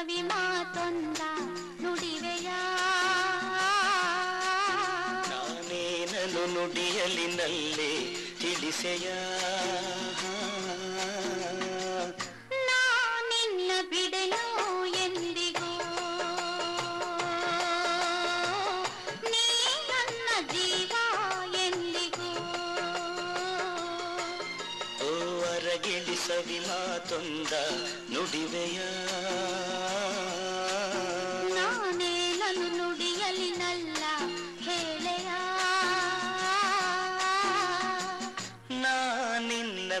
ಮಾತೊಂದ ನುಡಿವೆಯ ನಾನೇನನು ನುಡಿಯಲಿನಲ್ಲೇ ತಿಳಿಸೆಯ ನಾ ನಿನ್ನ ಬಿಡೆನು ಎಂದಿಗೂ ನೀ ನನ್ನ ಜೀವ ಎಂದಿಗೂ ಓ ಅರಗಿಳಿಸವಿ ಮಾತೊಂದ ನುಡಿವೆಯ ನಿನ್ನ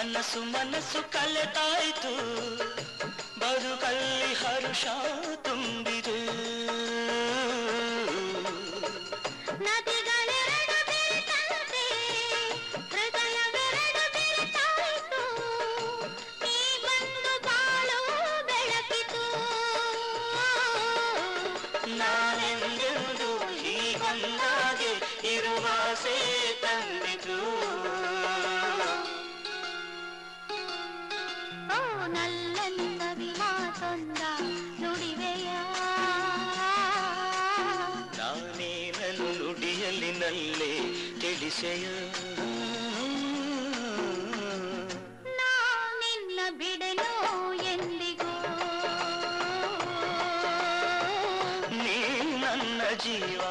ಮನಸ್ಸು ಮನಸ್ಸು ಕಲೆತಾಯ್ತು. ಬದುಕಲ್ಲಿ ಹರುಷ ತುಂಬಿದು. ತಿಳಿಸೆಯ ನಾ ನಿನ್ನ ಬಿಡೆನು ಎಂದಿಗೂ ನೀ ನನ್ನ ಜೀವ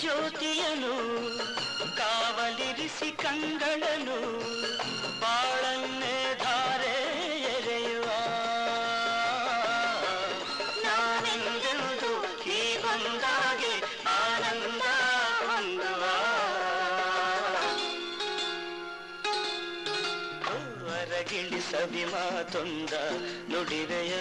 ಜ್ಯೋತಿಯನು ಕಾವಲಿರಿಸಿ ಕಂಗಳನು ಬಾಳನ್ನೇ ಧಾರೆ ಎರೆಯುವ. ನಾನೆಂದೆಂದು ಹೀಗೊಂದಾಗೆ ಆನಂದ ಹೊಂದುವ. ಹೊರಗಿಳಿಸವಿ ಮಾತೊಂದ ನುಡಿವೆಯ.